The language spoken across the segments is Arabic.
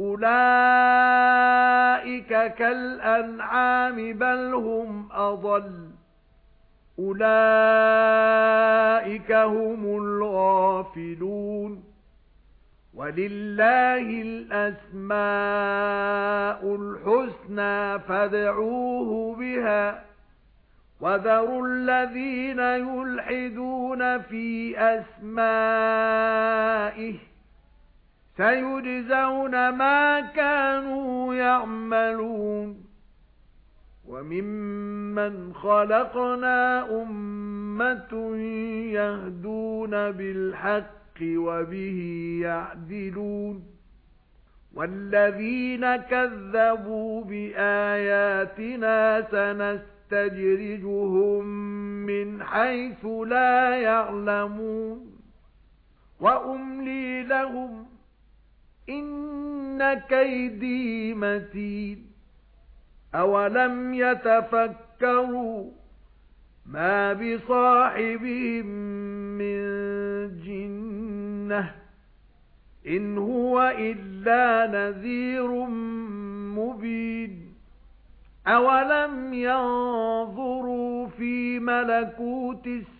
أُولَئِكَ كَالْأَنْعَامِ بَلْ هُمْ أَضَلُّ أُولَئِكَ هُمُ الْغَافِلُونَ وَلِلَّهِ الْأَسْمَاءُ الْحُسْنَى فَادْعُوهُ بِهَا وَذَرُوا الَّذِينَ يُلْحِدُونَ فِي أَسْمَائِهِ سَيُجْزَوْنَ مَا كَانُوا يَعْمَلُونَ. وَمِمَّنْ خَلَقْنَا أُمَّةً يَهْدُونَ بِالْحَقِّ وَبِهِ يَعْدِلُونَ. وَالَّذِينَ كَذَّبُوا بِآيَاتِنَا سَنَسْتَدْرِجُهُم مِّنْ حَيْثُ لَا يَعْلَمُونَ. وَأُمْلِي لَهُمْ إِنَّ كَيْدِي مَتِينٌ أَوَلَمْ يَتَفَكَّرُوا مَا بِصَاحِبِهِمْ مِنْ جِنَّةٍ إِنْ هُوَ إِلَّا نَذِيرٌ مُبِينٌ أَوَلَمْ يَنظُرُوا فِي مَلَكُوتِ السَّمَاوَاتِ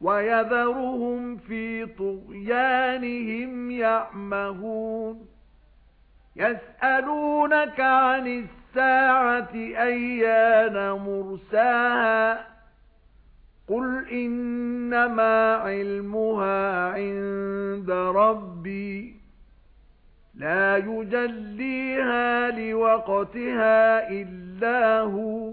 وَيَذَرُهُمْ فِي طُغْيَانِهِمْ يَعْمَهُونَ. يَسْأَلُونَكَ عَنِ السَّاعَةِ أَيَّانَ مُرْسَاهَا؟ قُلْ إِنَّمَا عِلْمُهَا عِندَ رَبِّي. لَا يُجَلِّيهَا لِوَقْتِهَا إِلَّا هُوَ.